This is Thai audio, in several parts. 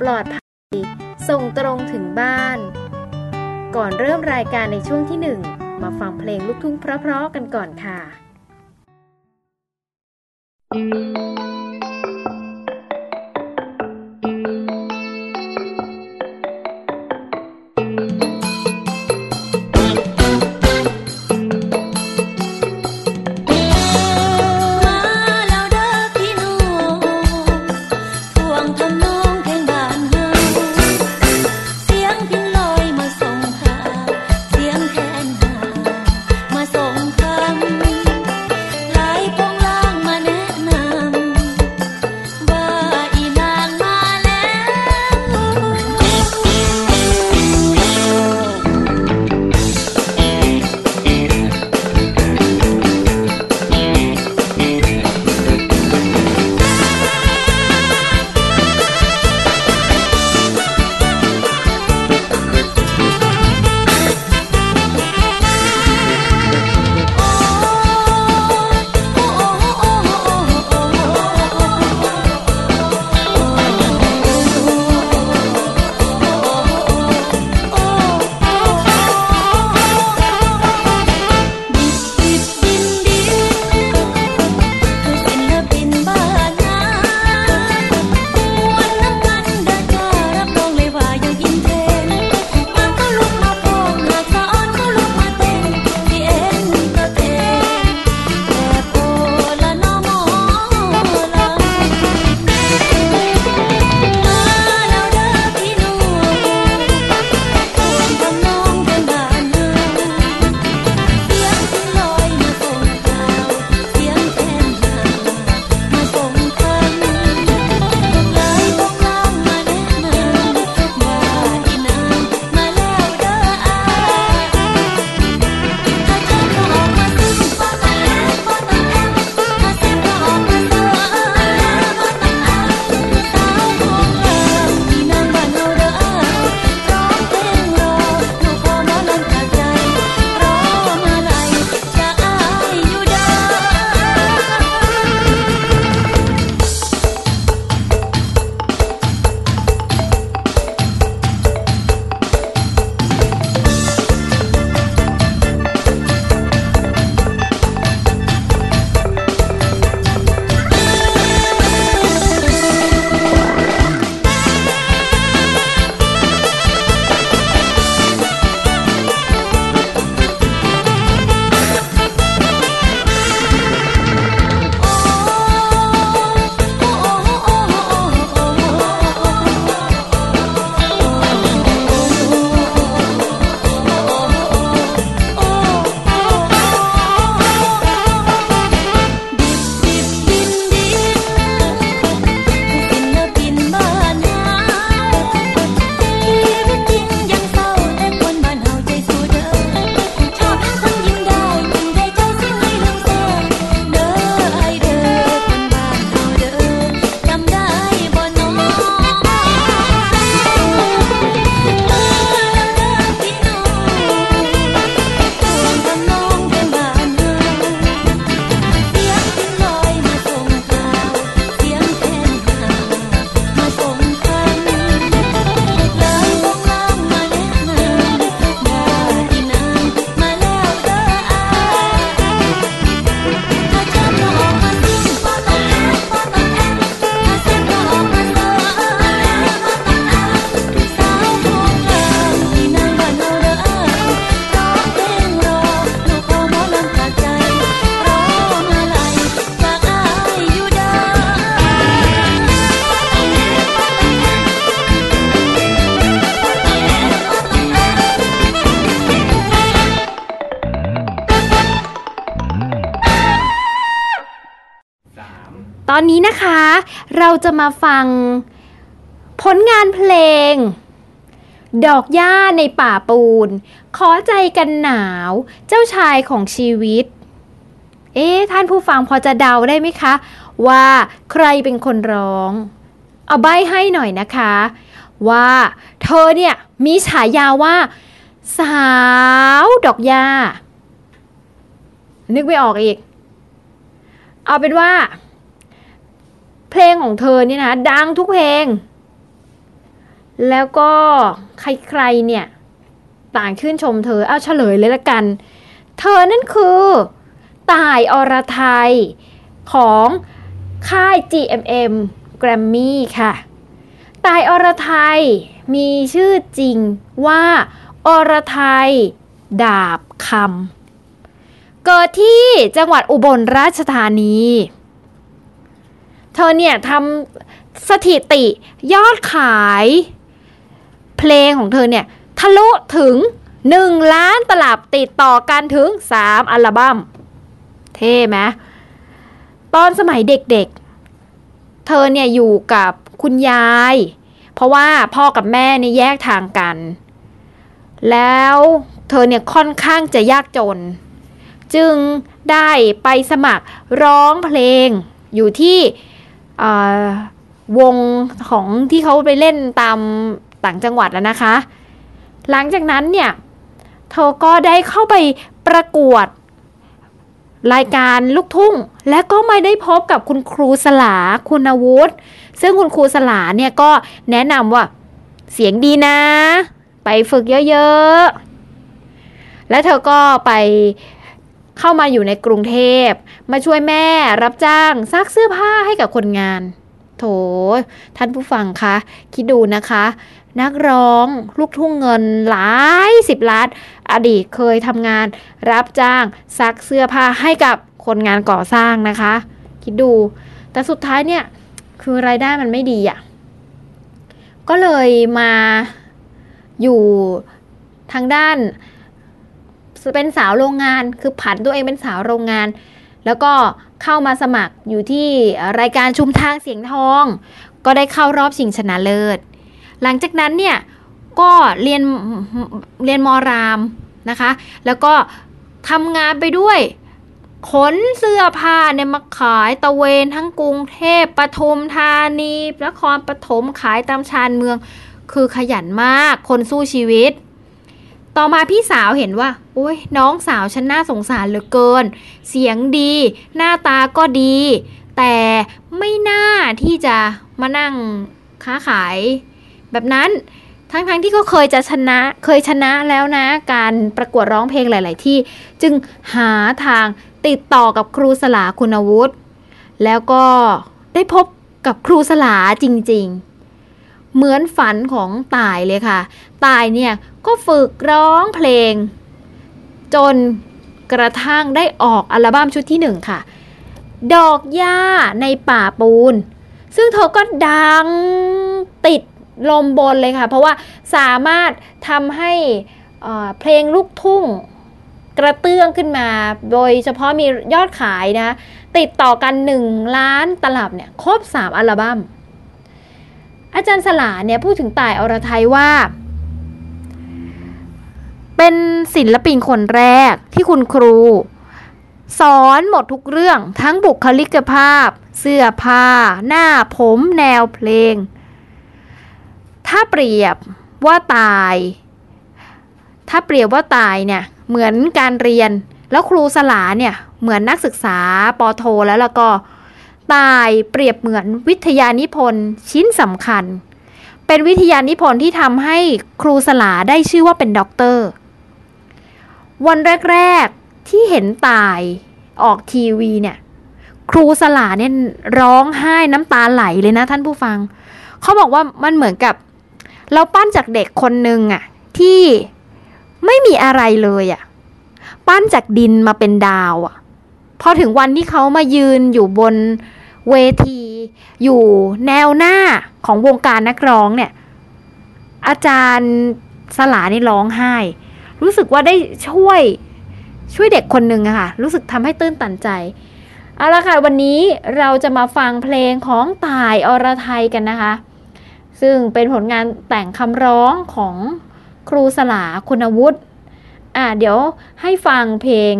ปลอดภัย ส่งตรงถึงบ้าน ก่อนเริ่มรายการในช่วงที่หนึ่งมาฟังเพลงลูกทุ่งเพราะๆกันก่อนค่ะม เราจะมาฟังผลงานเพลง ดอกหญ้าในป่าปูน ขอใจกันหนาว เจ้าชายของชีวิต เอ๊ะ ท่านผู้ฟังพอจะเดาได้ไหมคะ ว่าใครเป็นคนร้อง เอาใบให้หน่อยนะคะ ว่าเธอเนี่ยมีฉายาว่า สาวดอกหญ้า นึกไม่ออกอีก เอาเป็นว่า เพลงของเธอเนี่ยนะดังทุกเพลง แล้วก็ใครๆเนี่ย ต่างชื่นชมเธอเอาเฉลยเลยละกัน เธอนั่นคือต่ายอรไทยของค่าย GMM Grammy ค่ะต่ายอรไทยมีชื่อจริงว่าอรไทย ดาบคำเกิดที่จังหวัดอุบลราชธานี เธอเนี่ยทำสถิติยอดขายเพลงของเธอเนี่ย ทะลุถึง 1 ล้านตลับติดต่อกันถึง 3 อัลบั้มเท่ไหมตอนสมัยเด็กๆ เธอเนี่ยอยู่กับคุณยาย เพราะว่าพ่อกับแม่เนี่ยแยกทางกัน แล้วเธอเนี่ยค่อนข้างจะยากจน จึงได้ไปสมัครร้องเพลงอยู่ที่ วงของที่เขาไปเล่นตามต่างจังหวัดแล้วนะคะ หลังจากนั้นเนี่ย เธอก็ได้เข้าไปประกวดรายการลูกทุ่ง และก็ไม่ได้พบกับคุณครูสลาคุณวุฒิซึ่งคุณครูสลาเนี่ยก็แนะนำว่าเสียงดีนะ ไปฝึกเยอะๆ และเธอก็ไป เข้ามาอยู่ในกรุงเทพ มาช่วยแม่รับจ้างซักเสื้อผ้าให้กับคนงาน โถ ท่านผู้ฟังคะ คิดดูนะคะ นักร้องลูกทุ่งเงินหลายสิบล้าน อดีตเคยทำงาน รับจ้างซักเสื้อผ้าให้กับคนงานก่อสร้างนะคะ คิดดู แต่สุดท้ายเนี่ย คือรายได้มันไม่ดีอะ่ะ ก็เลยมาอยู่ทางด้าน เป็นสาวโรงงาน คือผันตัวเองเป็นสาวโรงงาน แล้วก็เข้ามาสมัครอยู่ที่รายการชุมทางเสียงทอง ก็ได้เข้ารอบชิงชนะเลิศ หลังจากนั้นเนี่ยก็เรียนเรียนมรามนะคะ แล้วก็ทำงานไปด้วยขนเสื้อผ้าเนี่ยมาขายตะเวนทั้งกรุงเทพปทุมธานีนครปฐมขายตามชานเมือง คือขยันมากคนสู้ชีวิต ต่อมาพี่สาวเห็นว่า โอ้ยน้องสาวฉันน่าสงสารเหลือเกิน เสียงดี หน้าตาก็ดี แต่ไม่น่าที่จะมานั่งค้าขาย แบบนั้นทั้งๆทที่ก็เคยจะชนะเคยชนะแล้วนะ การประกวดร้องเพลงหลาย ๆ ที่ จึงหาทางติดต่อกับครูสลาคุณวุฒิแล้วก็ได้พบกับครูสลาจริง ๆ เหมือนฝันของตายเลยค่ะ ตายเนี่ยก็ฝึกร้องเพลง จนกระทั่งได้ออกอัลบั้มชุดที่หนึ่งค่ะ ดอกหญ้าในป่าปูน ซึ่งเธอก็ดังติดลมบนเลยค่ะ เพราะว่าสามารถทำให้เพลงลูกทุ่งกระเตื้องขึ้นมา โดยเฉพาะมียอดขายนะ ติดต่อกัน 1 ล้านตลับเนี่ย ครบ 3 อัลบั้ม อาจารย์สลาเนี่ยพูดถึงต่ายอรไทยว่า เป็นศิลปินคนแรกที่คุณครู สอนหมดทุกเรื่องทั้งบุคลิกภาพ เสื้อผ้า หน้าผมแนวเพลง ถ้าเปรียบว่าตาย ถ้าเปรียบว่าตายเนี่ยเหมือนการเรียนแล้วครูสลาเนี่ยเหมือนนักศึกษาปอโทแล้วแล้วก็ ตายเปรียบเหมือนวิทยานิพนธ์ชิ้นสำคัญ เป็นวิทยานิพนธ์ที่ทำให้ครูสลาได้ชื่อว่าเป็นด็อกเตอร์ วันแรก ๆ ที่เห็นตายออกทีวีเนี่ย ครูสลาเนี่ยร้องไห้น้ำตาไหลเลยนะท่านผู้ฟัง เขาบอกว่ามันเหมือนกับ เราปั้นจากเด็กคนหนึ่งอะที่ไม่มีอะไรเลยอะปั้นจากดินมาเป็นดาวอะพอถึงวันที่เขามายืนอยู่บน เวที อยู่แนวหน้าของวงการนักร้องเนี่ย อาจารย์สลานี่ร้องไห้ รู้สึกว่าได้ช่วยช่วยเด็กคนหนึ่งอะค่ะ รู้สึกทำให้ตื้นตันใจเอาละค่ะ วันนี้เราจะมาฟังเพลงของต่ายอรไทยกันนะคะ ซึ่งเป็นผลงานแต่งคำร้องของครูสลาคุณวุฒิอ่าเดี๋ยวให้ฟังเพลง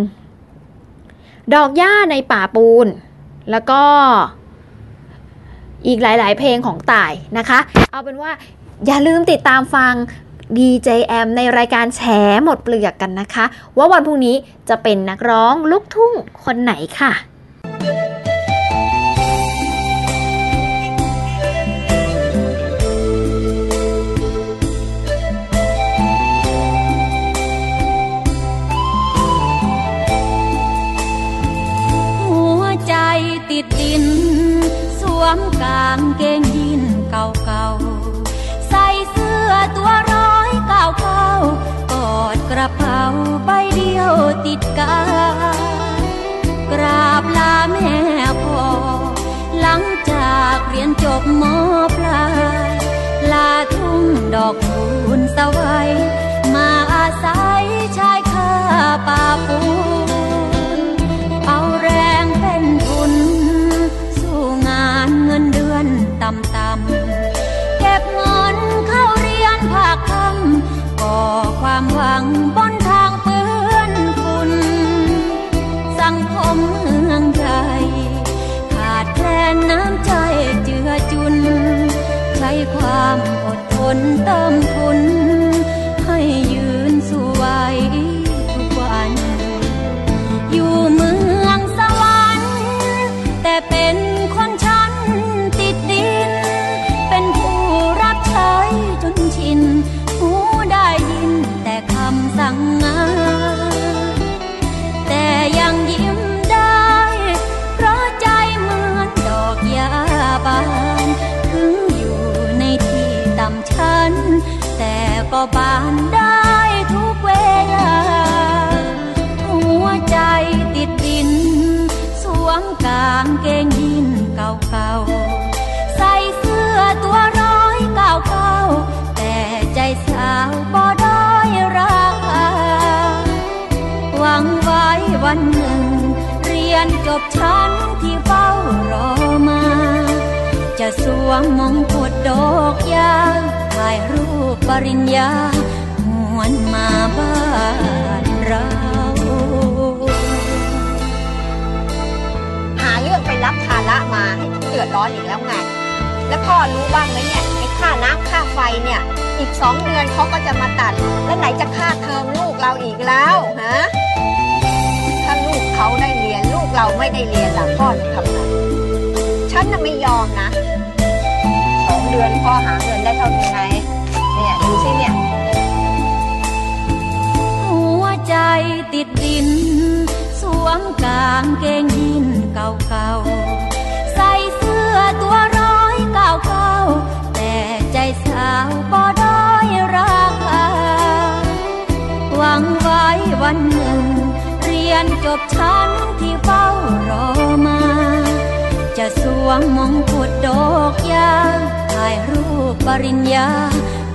ดอกหญ้าในป่าปูน แล้วก็ อีกหลาย ๆ เพลงของต่ายนะคะ เอาเป็นว่าอย่าลืมติดตามฟัง DJM ในรายการแฉหมดเปลือกกันนะคะ ว่าวันพรุ่งนี้จะเป็นนักร้องลูกทุ่งคนไหนค่ะ มกางเกงยีนเก่าๆ ใส่เสื้อตัวร้อยเก่าๆกอดกระเป๋าใบเดียวติดกายกราบลาแม่พ่อหลังจากเรียนจบมอปลายลาทุ่งดอกคูณสวัยมาอาศัยชายคาป่าปูำเก็บเงินเข้าเรียนภาคคำก่อความหวังบนทางเปื้อนฝุ่นสังคมเมืองใหญ่ขาดแคลนน้ำใจเจือจุนใช้ความอดทนเติมทุน เรียนจบชั้นที่เฝ้ารอมา จะสวมมงกุฎดอกยาถ่ายรูปปริญญา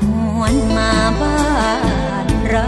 หวนมาบ้านเรา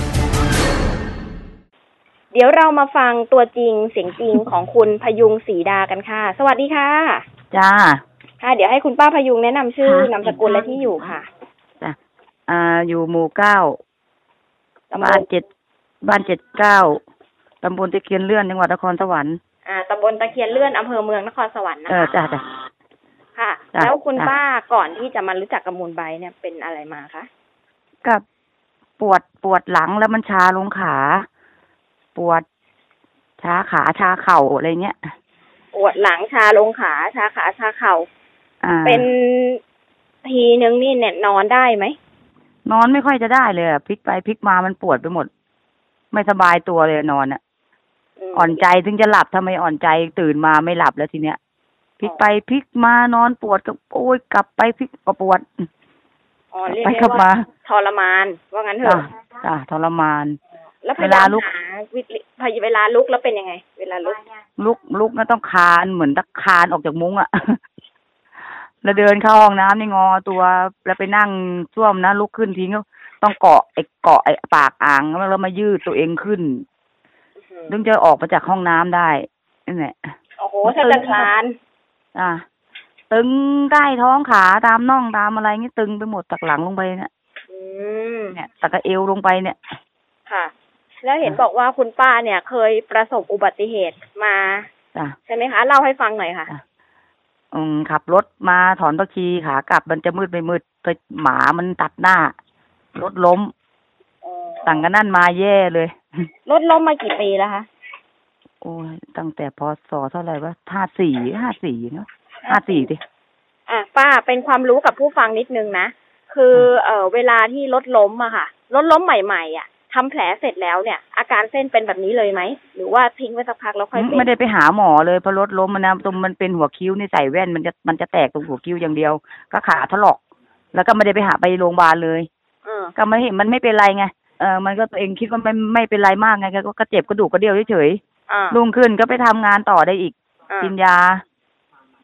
เดี๋ยวเรามาฟังตัวจริงเสียงจริงของคุณพยุงศรีดากันค่ะ สวัสดีค่ะ จ้า ค่ะ เดี๋ยวให้คุณป้าพยุงแนะนำชื่อค่ะ นามสกุลและที่อยู่ค่ะจ้าอ่า อยู่หมู่เก้าตำบบ้านลเจ็ดบ้านเจ็ดเก้าตำบลตะเคียนเลื่อนจังหวัดนครสวรรค์ อ่าตำบลตะเคียนเลื่อนอำเภอเมืองนครสวรรค์นะเออคะจ้าจ้า ค่ะ จ้ะแล้วคุณจ้ะ ป้าก่อนที่จะมารู้จักกับมูลไบรท์เนี่ยเป็นอะไรมาคะ กับปวดปวดหลังแล้วมันชาลงขาป วด ชาขาชาเข่าอะไรเงี้ยปวดหลังชาลงขาชาขาชาเข่าอ่าเป็นทีนึงนี่เนี่ยนอนได้ไหมนอนไม่ค่อยจะได้เลยอะพลิกไปพลิกมามันปวดไปหมด ไม่สบายตัวเลยนอนอะมอ่อนใจถึงจะหลับทำไมอ่อนใจตื่นมาไม่หลับแล้วทีเนี้ยพลิกไปพลิกมานอนปวดก็โอ้ยกลับไปพลิกก็ปวดอ๋อเรียกไปได้กลับว่ามาทรมานว่างั้นเถจ้ะอะจ้ะทรมาน แล้วพเวยาลายามลุกหาวิธีพยเวลาลุกแล้วเป็นยังไง เวลาลุก ลุกลุกก็ต้องคานเหมือนตะคานออกจากมุ้งอะแล้วเดินเข้าห้องน้ำนี่งอตัวแล้วไปนั่งซ่วมนะลุกขึ้นทีก็ต้องเกาะไอ้เกาะไอ้ปากอ่างแล้วมายืดตัวเองขึ้นถึงจะออกมาจากห้องน้ำได้นั่นแหละโอ้โหถ้าจะคลาน อะตึงใต้ท้องขาตามน่องตามอะไรเงี้ยตึงไปหมดจากหลังลงไปเนี่ยอืมเนี่ยตะกะเอวลงไปเนี่ย ค่ะ แล้วเห็นบอกว่าคุณป้าเนี่ยเคยประสบอุบัติเหตุมาจ้ะใช่ไหมคะ เล่าให้ฟังหน่อยค่ะจ้ะอืมขับรถมาถอนตะคีขากลับมันจะมืดไปมืดไปหมามันตัดหน้ารถล้มสั่งกันนั่นมาแย่เลยรถล้มมากี่ปีแล้วคะโอ้ยตั้งแต่พศเท่าไหร่วะห้าสี่ห้าสี่เนาะห้าสี่ดิอะป้าเป็นความรู้กับผู้ฟังนิดนึงนะ คือเอ่อเวลาที่รถล้มอะค่ะรถล้มใหม่ๆอะ ทำแผลเสร็จแล้วเนี่ย อาการเส้นเป็นแบบนี้เลยไหม หรือว่าทิ้งไว้สักพักแล้วค่อยเป็นไม่ได้ไปหาหมอเลยเพราะรถล้มมันนะตรงมันเป็นหัวคิ้วนี่ใส่แว่นมันจะมันจะแตกตรงหัวคิ้วอย่างเดียว ก็ขาถลอก แล้วก็ไม่ได้ไปหาไปโรงพยาบาลเลยเออก็ไม่เห็นมันไม่เป็นไรไงเออมันก็ตัวเองคิดว่าไม่ไม่เป็นไรมากไงก็ก็เจ็บกระดูกกระเดี่ยวเฉยอ่าๆรุ่งขึ้นก็ไปทำงานต่อได้อีกอ่ากินยา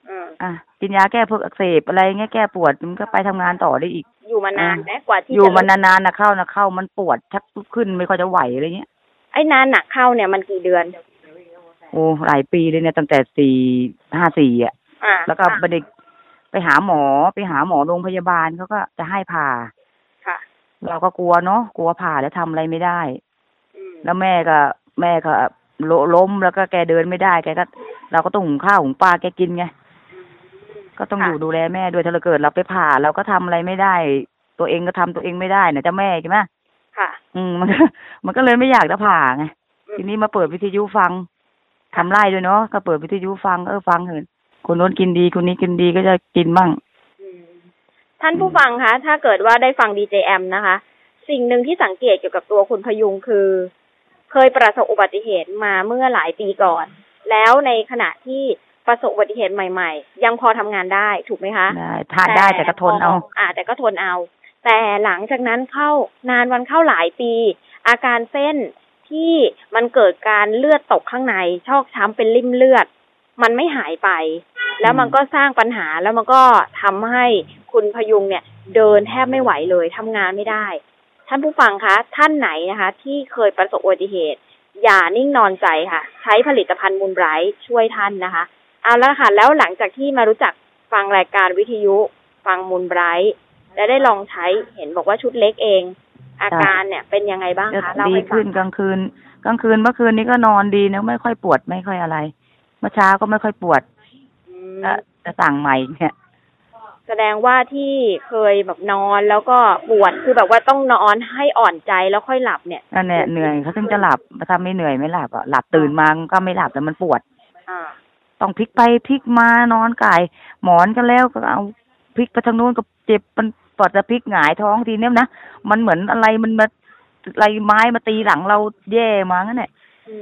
อืมอะกินยาแก้พวกอักเสบอะไรเงี้ยแก้ปวดมันก็ไปทำงานต่อได้อีก อยู่มานานไหมกว่าที่อยู่จะมันนานๆนะเข้านะเข้ามันปวดชักขึ้นไม่ค่อยจะไหวอะไรเงี้ยไอ้นานหนักเข้าเนี่ยมันกี่เดือน โอ้หลายปีเลยเนี่ยตั้งแต่สี่ห้าสี่อะอ่าแล้วก็ไปเด็กไปหาหมอไปหาหมอโรงพยาบาลเขาก็จะให้ผ่าค่ะเราก็กลัวเนาะกลัวผ่าแล้วทำอะไรไม่ได้อืมแล้วแม่ก็ แม่ก็โลล้มแล้วก็แกเดินไม่ได้แกก็ เราก็ต้องหุงข้าวหุงปลาแกกินไง ก็ต้องอยู่ดูแลแม่ด้วยถ้าเราเกิดเราไปผ่าเราก็ทำอะไรไม่ได้ ตัวเองก็ทำตัวเองไม่ได้เนี่ยเจ้าแม่ใช่ไหมค่ะ อืมมันก็มันก็เลยไม่อยากจะผ่าไงอืมทีนี้มาเปิดวิทยุฟังทำไร่ด้วยเนาะก็เปิดวิทยุฟังเออฟังเถอะคนโน้นกินดีคนนี้กินดีก็จะกินมั่งอืมท่านผู้ฟังคะ ถ้าเกิดว่าได้ฟังดีเจแอมนะคะ สิ่งหนึ่งที่สังเกตเกี่ยวกับตัวคุณพยุงคือ เคยประสบอุบัติเหตุมาเมื่อหลายปีก่อน แล้วในขณะที่ ประสบอุบัติเหตุใหม่ ๆ ยังพอทำงานได้ถูกไหมคะได้ทานได้แต่ก็ทนเอา อ่า แต่ก็ทนเอา แต่หลังจากนั้นเข้านานวันเข้าหลายปี อาการเส้นที่มันเกิดการเลือดตกข้างใน ชอกช้ำเป็นริ่มเลือด มันไม่หายไป แล้วมันก็สร้างปัญหาแล้วมันก็ทำให้คุณพยุงเนี่ย เดินแทบไม่ไหวเลยทำงานไม่ได้ ท่านผู้ฟังคะ ท่านไหนนะคะ ที่เคยประสบอุบัติเหตุ อย่านิ่งนอนใจค่ะ ใช้ผลิตภัณฑ์มูลไบรท์ช่วยท่านนะคะ เอาละค่ะ แล้วหลังจากที่มารู้จักฟังรายการวิทยุฟังมูลไบรท์และได้ลองใช้เห็นบอกว่าชุดเล็กเอง อาการเนี่ยเป็นยังไงบ้างจะคะเล่าดีให้ฟัขึ้งนกลางคืน กลางคืนเมื่อคืนนี้ก็นอนดีนะไม่ค่อยปวดไม่ค่อยอะไร เมื่อเช้าก็ไม่ค่อยปวดอืมก็จะสั่งใหม่เนี่ย แสดงว่าที่เคยแบบนอนแล้วก็ปวดคือแบบว่าต้องนอนให้อ่อนใจแล้วค่อยหลับเนี่ยนั่นแหละเหนื่อยเขาถึงจะหลับถ้าไม่เหนื่อยไม่หลับอะหลับตื่นมาก็ไม่หลับแต่มันปวดอ่า ต้องพลิกไปพลิกมานอนก่ายหมอนก็แล้วก็เอาพลิกไปทางนู้นก็เจ็บมันปอดจะพลิกหงายท้องทีเนี้ยนะมันเหมือนอะไรมันมาอะไรไม้มาตีหลังเราแย่มางั้นแหละอื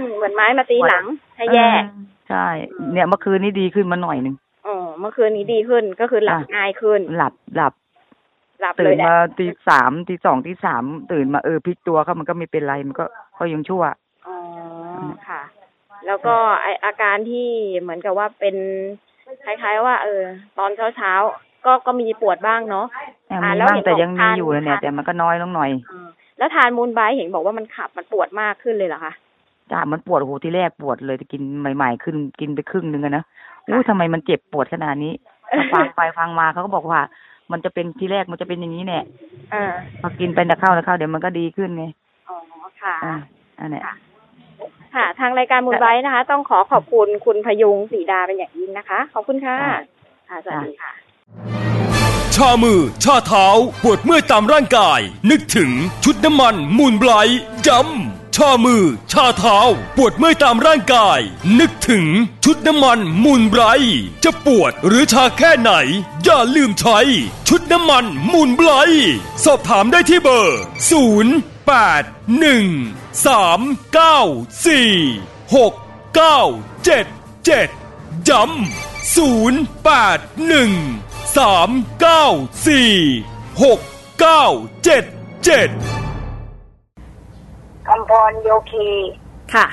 มเหมือนไม้มาตีหลังให้แย่เออใช่ เนี่ยเมื่อคืนนี้ดีขึ้นมาหน่อยหนึ่งอ๋อเมื่อคืนนี้ดีขึ้นก็คือหลับอะง่ายขึ้น หลับหลับหลับเลตื่ยนแหละมาตีสามตีสองตีสามตื่นมาเออพลิกตัวเขามันก็ไม่เป็นไรมันก็ก็ยังชั่วอ๋อค่ะ แล้วก็ไออาการที่เหมือนกับว่าเป็นคล้ายๆว่า เออ ตอนเช้าๆก็ก็มีปวดบ้างเนาะแต่อ่ามีแล้วบ้างเห็นแต่บอกยังมีทานอยู่นะเนี่ยทานแต่มันก็น้อยลงหน่อยอ่าแล้วทานมูลไบรท์เห็นบอกว่ามันขับมันปวดมากขึ้นเลยเหรอคะจ้ามันปวดโอ้โหทีแรกปวดเลยจะกินใหม่ๆขึ้นกินไปครึ่งนึงอะนะอู้ทำไมมันเจ็บปวดขนาดนี้พอฟังไปฟังมาเขาก็บอกว่า มันจะเป็นทีแรกมันจะเป็นอย่างนี้แน่เออพอกินไปนะเข้านะเข้าเดี๋ยวมันก็ดีขึ้นไงอ๋อค่ะอ่าอันเนี้ย ค่ะ ทางรายการมูลไบรท์นะคะ ต้องขอขอบคุณคุณพยุงศรีดาเป็นอย่างยิ่งนะคะ ขอบคุณค่ะค่ะสวัสดีค่ะ ชามือ ชาเท้า ปวดเมื่อยตามร่างกาย นึกถึงชุดน้ำมันมูลไบรท์จำชามือ ชาเท้า ปวดเมื่อยตามร่างกาย นึกถึงชุดน้ำมันมูลไบรท์จะปวดหรือชาแค่ไหน อย่าลืมใช้ ชุดน้ำมันมูลไบรท์สอบถามได้ที่เบอร์ 0 8 1 3 9 4 6 9 7 7ย้ำ0 8 1 3 9 4 6 9 7 7คำพรโยคีค่ะ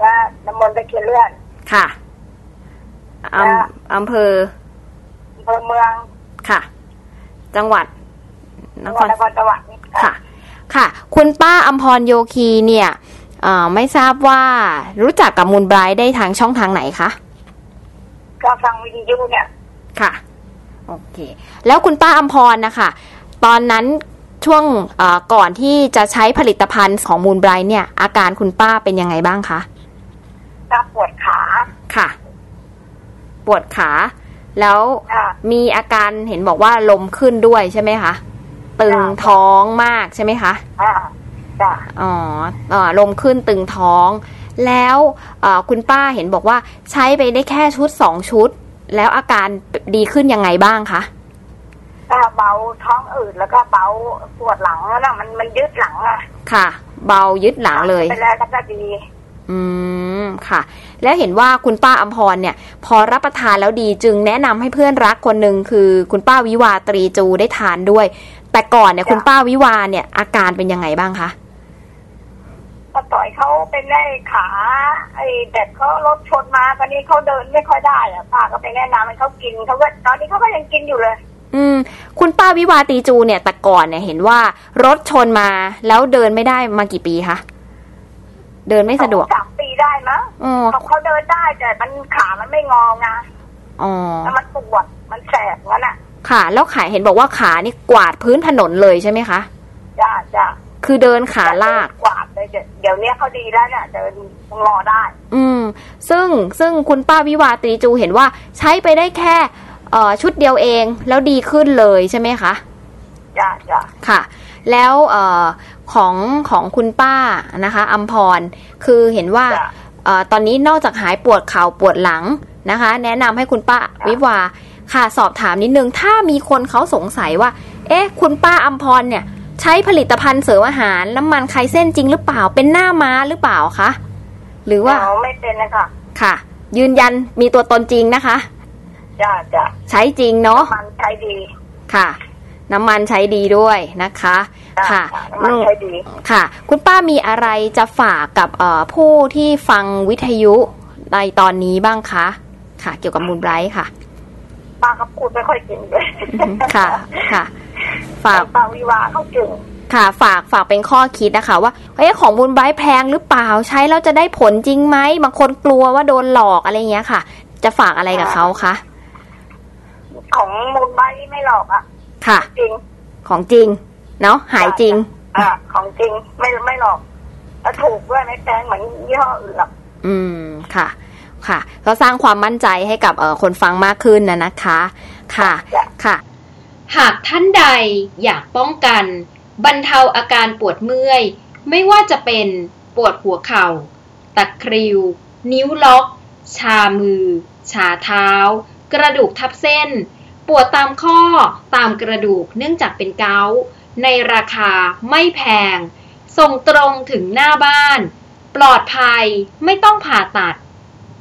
และน้ำมนต์ตะเคียนเลื่อน ค่ะอค่ะำอำเภออำเภอเมือง ค่ะ จังหวัดนจังหควัดรนครสวรรค์ค่ะ ค่ะ คุณป้าอัมพรโยคีเนี่ยเอ่อไม่ทราบว่ารู้จักกับมูลไบรท์ได้ทางช่องทางไหนคะก็ฟังวิทยุเนี่ยค่ะ โอเค แล้วคุณป้าอัมพรนะคะ ตอนนั้นช่วงเอ่อก่อนที่จะใช้ผลิตภัณฑ์ของมูลไบรท์เนี่ย อาการคุณป้าเป็นยังไงบ้างคะก็ปวดขาค่ะ ปวดขา แล้วค่ะมีอาการเห็นบอกว่าลมขึ้นด้วยใช่ไหมคะ ตึงท้องมากใช่ไหมคะอ่าจ้ะอ๋อเอ่อลมขึ้นตึงท้อง แล้วเอ่อคุณป้าเห็นบอกว่าใช้ไปได้แค่ชุดสองชุด แล้วอาการดีขึ้นยังไงบ้างคะก็เบาท้องอืดแล้วก็เบาปวดหลังแล้วนะมันมันยึดหลังอะค่ะ เบายึดหลังเลยไปแล้วแล้วก็ดี อืมค่ะ แล้วเห็นว่าคุณป้าอัมพรเนี่ย พอรับประทานแล้วดีจึงแนะนำให้เพื่อนรักคนหนึ่งคือ คุณป้าวิวาตรีจูได้ทานด้วย แต่ก่อนเนี่ยคุณป้าวิวาเนี่ย อาการเป็นยังไงบ้างคะก็ต่อยเขาเป็นไอ้ขาไอ้เด็กเขารถชนมาตอนนี้เขาเดินไม่ค่อยได้อะป้าก็ไปแนะนำให้เขากินเขาก็ตอนนี้เขาก็ยังกินอยู่เลย อืม คุณป้าวิวาตีจูเนี่ยแต่ก่อนเนี่ยเห็นว่ารถชนมาแล้วเดินไม่ได้มากี่ปีคะเดินไม่สะดวกสามปีได้มั้งอ๋อเขาเขาเดินได้แต่มันขามันไม่งอไงอ๋อแล้วมันปวดมันแสบงั้นอะ ค่ะ แล้วขาเห็นบอกว่าขานี่กวาดพื้นถนนเลยใช่ไหมคะจ้าจ้าคือเดินขาลากกวาดเลยเดี๋ยวเดี๋ยวนี้เขาดีแล้วเนี่ยเดินงอได้ อืม ซึ่งซึ่งคุณป้าวิวาตรีจูเห็นว่าใช้ไปได้แค่เอ่อชุดเดียวเองแล้วดีขึ้นเลยใช่ไหมคะจ้าจ้าค่ะ แล้วเอ่อของของคุณป้านะคะอัมพรคือเห็นว่าจ้ะเอ่อตอนนี้นอกจากหายปวดเข่าปวดหลังนะคะ แนะนำให้คุณป้าวิวา ค่ะสอบถามนิดนึง ถ้ามีคนเขาสงสัยว่า เอ๊ะ คุณป้าอัมพรเนี่ย ใช้ผลิตภัณฑ์เสริมอาหารน้ำมันไคเส้นจริงหรือเปล่าเป็นหน้าม้าหรือเปล่าคะหรือว่าเดี๋ยวไม่เป็นนะคะค่ะ ยืนยันมีตัวตนจริงนะคะจ้าจ้าใช้จริงเนาะมันใช้ดีค่ะ น้ำมันใช้ดีด้วยนะคะจ้าค่ะจ้ะมันใช้ดีค่ะ คุณป้ามีอะไรจะฝากกับเอ่อผู้ที่ฟังวิทยุในตอนนี้บ้างคะ ค่ะ เกี่ยวกับมูลไบรท์ค่ะ ป้าเขาพูดไม่ค่อยเก่งเลยค่ะ ค่ะ ฝากป้าวิวาเขาเก่งค่ะ ฝากฝากเป็นข้อคิดนะคะว่าเอ้ของมูลไบรท์แพงหรือเปล่าใช้แล้วจะได้ผลจริงไหมบางคนกลัวว่าโดนหลอกอะไรเงี้ยค่ะ จะฝากอะไรกับเขาคะของมูลใบไม่หลอกอะ ค่ะ จริง ของจริง เนาะหายจริงอ่าของจริงไม่ไม่หลอกแล้วถูกด้วยไม่แพงเหมือนยี่ห้ออื่นหรอกอืมค่ะ ค่ะ ก็สร้างความมั่นใจให้กับคนฟังมากขึ้นนะนะคะค่ะค่ะ หากท่านใดอยากป้องกัน บรรเทาอาการปวดเมื่อย ไม่ว่าจะเป็นปวดหัวเข่าตะคริว นิ้วล็อก ชามือ ชาเท้า กระดูกทับเส้น ปวดตามข้อตามกระดูกเนื่องจากเป็นเกาต์ในราคาไม่แพง ส่งตรงถึงหน้าบ้าน ปลอดภัยไม่ต้องผ่าตัด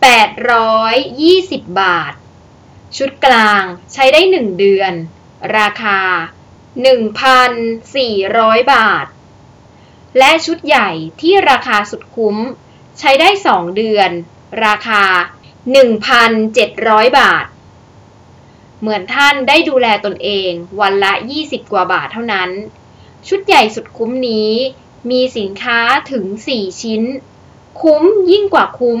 820 บาท ชุดกลางใช้ได้ 1 เดือน ราคา 1,400 บาท และชุดใหญ่ที่ราคาสุดคุ้ม ใช้ได้ 2 เดือน ราคา 1,700 บาท เหมือนท่านได้ดูแลตนเองวันละ 20 กว่าบาทเท่านั้น ชุดใหญ่สุดคุ้มนี้ มีสินค้าถึง 4 ชิ้น คุ้มยิ่งกว่าคุ้ม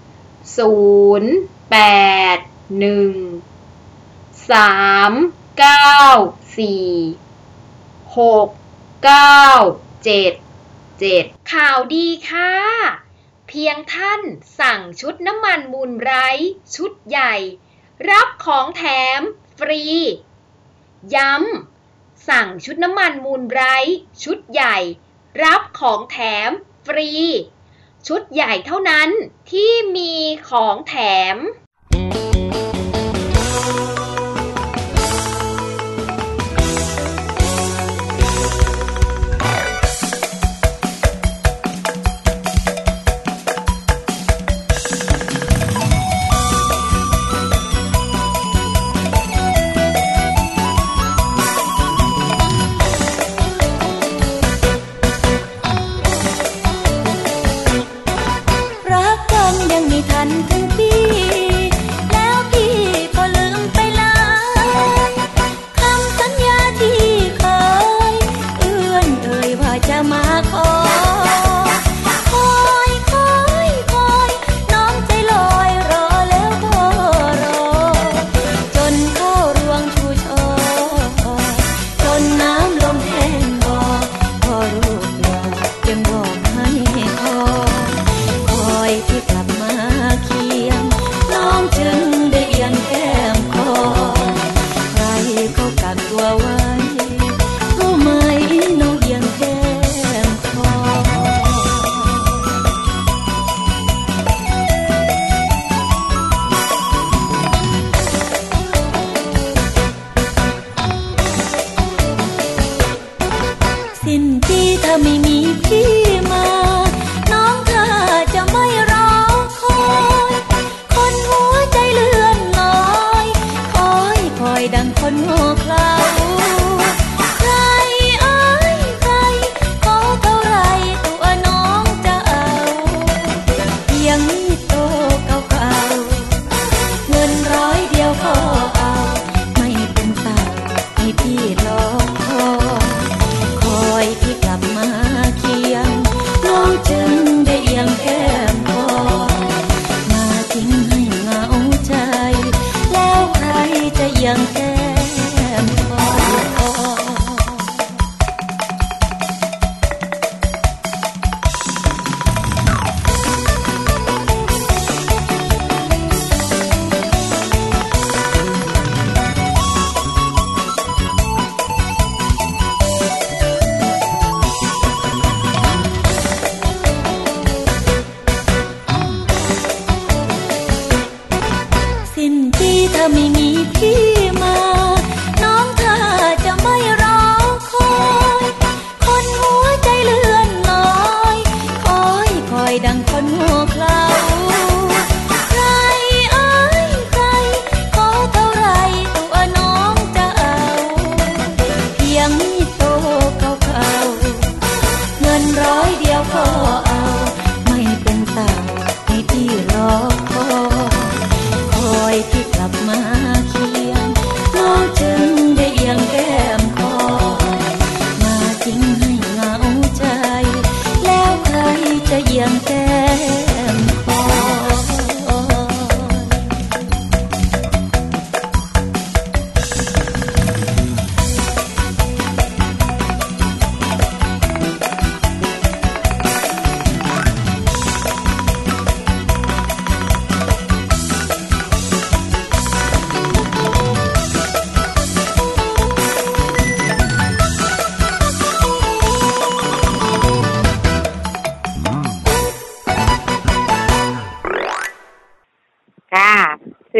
0 8 1 3 9 4 6 9 7 7ข่าวดีค่ะ เพียงท่านสั่งชุดน้ำมันมูลไร้ชุดใหญ่ รับของแถมฟรี ย้ำ สั่งชุดน้ำมันมูลไร้ชุดใหญ่ รับของแถมฟรี ชุดใหญ่เท่านั้นที่มีของแถม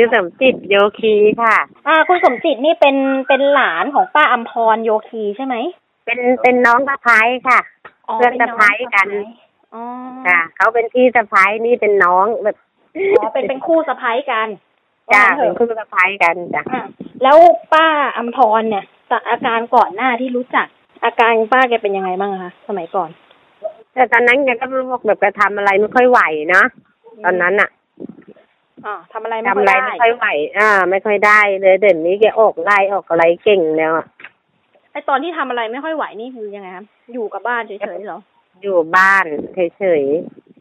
ชื่อสมจิตโยคีค่ะ อ่า คุณสมจิตนี่เป็นเป็นหลานของป้าอัมพรโยคีใช่ไหม เป็นเป็นน้องสะพ้ายค่ะอ๋อเพื่อนสะพ้ายกันอ๋อค่ะเขาเป็นพี่สะพ้ายนี่เป็นน้องแบบอ๋อเป็นเป็นคู่สะพ้ายกันจ้าว่างั้นเถเป็นอะคู่สะพ้ายกันจ้ะอะแล้วป้าอัมพรเนี่ยจากอาการก่อนหน้าที่รู้จัก อาการป้าแกเป็นยังไงบ้างอะคะสมัยก่อน แต่ตอนนั้นแกก็บอกแบบแกทำอะไรไม่ค่อยไหวเนาะตอนนั้นอะ อ๋อทำอะไรไม่ทำค่ออะไรยได้ไม่ค่อยไหว อ่า ไม่ค่อยได้เลยเดี๋ยวนี้แกออกไล่ออกอะไรเก่งแล้วอะไอตอนที่ทำอะไรไม่ค่อยไหวนี่คือยังไงครับอยู่กับบ้านเฉยๆเหรออยู่บ้านเฉย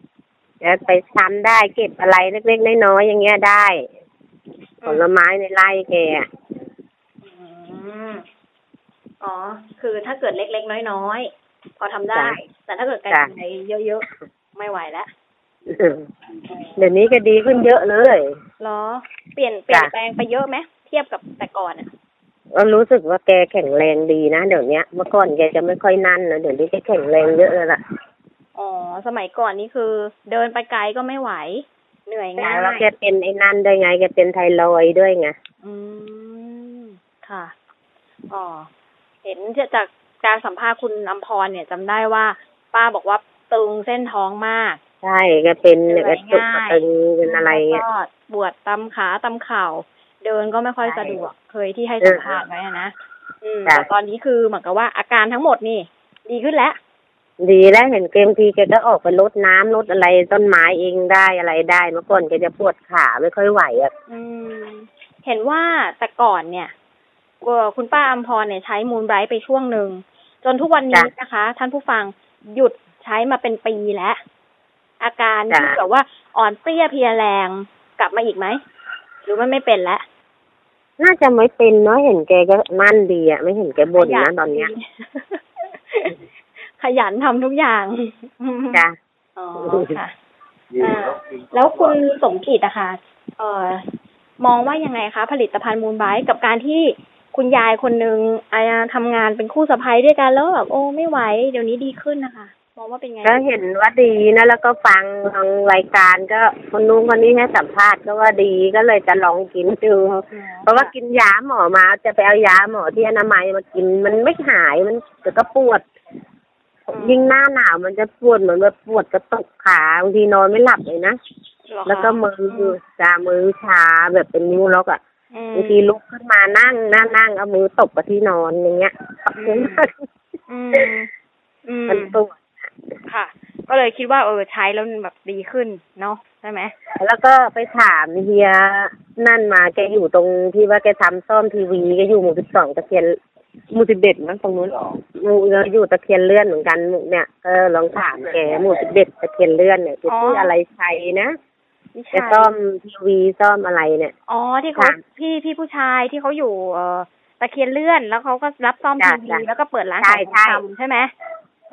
ๆแล้วไปทำได้เก็บอะไรเล็กๆน้อยๆอย่างเงี้ยได้ ผลไม้ในไร่แกอะอืมอ๋อ คือถ้าเกิดเล็กๆน้อยๆพอทำได้ แต่ถ้าเกิดไกลๆเยอะๆไม่ไหวแล้ว เดี๋ยวนี้ก็ดีขึ้นเยอะเลยเหรอ เปลี่ยนเปลี่ยนจ้ะแปลงไปเยอะไหมเทียบกับแต่ก่อนอะก็รู้สึกว่าแกแข็งแรงดีนะเดี๋ยวเนี้ยเมื่อก่อนแกจะไม่ค่อยนั่นนะเดี๋ยวนี้แกแข็งแรงเยอะเลยล่ะอ๋อสมัยก่อนนี่คือ เดินไปไกลก็ไม่ไหว เหนื่อยง่ายแล้วแกเป็นไอ้นั่นด้วยไงแกเป็นไทรอยด์ด้วยไงอืมค่ะอ๋อเห็นจากการสัมภาษณ์คุณอัมพรเนี่ยจำได้ว่า ป้าบอกว่าตึงเส้นท้องมาก ใช่แกเป็นเหนื่แกอยตุกง่ายตึงเป็นอะไรเงี้ยแล้วก็ปวดตำขาตำเข่า เดินก็ไม่ค่อยใช่สะดวกเคยที่ให้สัมภาษณ์ไว้อะนะอืมจ้ะแต่ตอนนี้คือเหมือนกับว่าอาการทั้งหมดนี่ ดีขึ้นแล้ว ดีแล้วเห็นเกมทีแกก็ออกไปรดน้ำรดอะไรต้นไม้เองได้อะไรได้เมื่อก่อนแกจะปวดขาไม่ค่อยไหวอะอืมเห็นว่าแต่ก่อนเนี่ยเอ่อคุณป้าอัมพรเนี่ยใช้มูลไบรท์ไปช่วงหนึ่งจนทุกวันนี้นะคะ ท่านผู้ฟังหยุดใช้มาเป็นปีแล้ว อาการที่แบบว่าอ่อนเปรี้ยเพลียแรงกลับมาอีกไหมหรือมันไม่เป็นแล้วน่าจะไม่เป็นเนาะเห็นแกก็มั่นดีอะไม่เห็นแกบ่นนะตอนเนี้ย ขยันทำทุกอย่างจ้ะอ๋อค่ะอ่าแล้วคุณสมจิตอะค่ะเอ่อมองว่ายังไงคะ ผลิตภัณฑ์มูลไบรท์กับการที่คุณยายคนหนึ่งอาทำงานเป็นคู่สะใภ้ด้วยกันแล้วแบบโอ้ไม่ไหว เดี๋ยวนี้ดีขึ้นนะคะ มองว่าเป็นไงก็เห็นว่าดีนะแล้วก็ฟังทางรายการก็คนนู้นคนนี้ให้สัมภาษณ์ก็ว่าดีก็เลยจะลองกินดูเพราะว่ากินยาหมอมา จะไปเอายาหมอที่อนามัยมากินมันไม่หายมันเดี๋ยวก็ปวด ยิ่งหน้าหนาวมันจะปวดเหมือนแบบปวดกระตุกขาบางทีนอนไม่หลับเลยนะเหรอคะแล้วก็มือจามือชาแบบเป็นนิ้วล็อกอะอืมบางทีลุกขึ้นมานั่งนั่งนั่งเอามือตบกับที่นอนอย่างเงี้ยอืมอืมอืมมันปวดค่ะก็ เลยคิดว่าเออใช้แล้วมันแบบดีขึ้นเนาะใช่ไหมแล้วก็ไปถามเฮียนั่นมาแกอยู่ตรงที่ว่าแกทำซ่อมทีวีแกอยู่หมู่สิบสองตะเคียนหมู่สิบเอ็ดมั้งตรงนู้นหมู่เราอยู่ตะเคียนเลื่อนเหมือนกันหมู่เนี่ยก็ลองถามแกหมู่สิบเอ็ดตะเคียนเลื่อนเนี่ยแกชื่ออะไรชัยนะนี่แกใช่ซ่อมทีวีซ่อมอะไรเนี่ยอ๋อที่เขาค่ะพี่พี่ผู้ชายที่เขาอยู่เอ่อตะเคียนเลื่อนแล้วเขาก็รับซ่อมจ้ะทีวีจ้ะแล้วก็เปิดร้านใช่ขายของใช่ชำใช่ไหม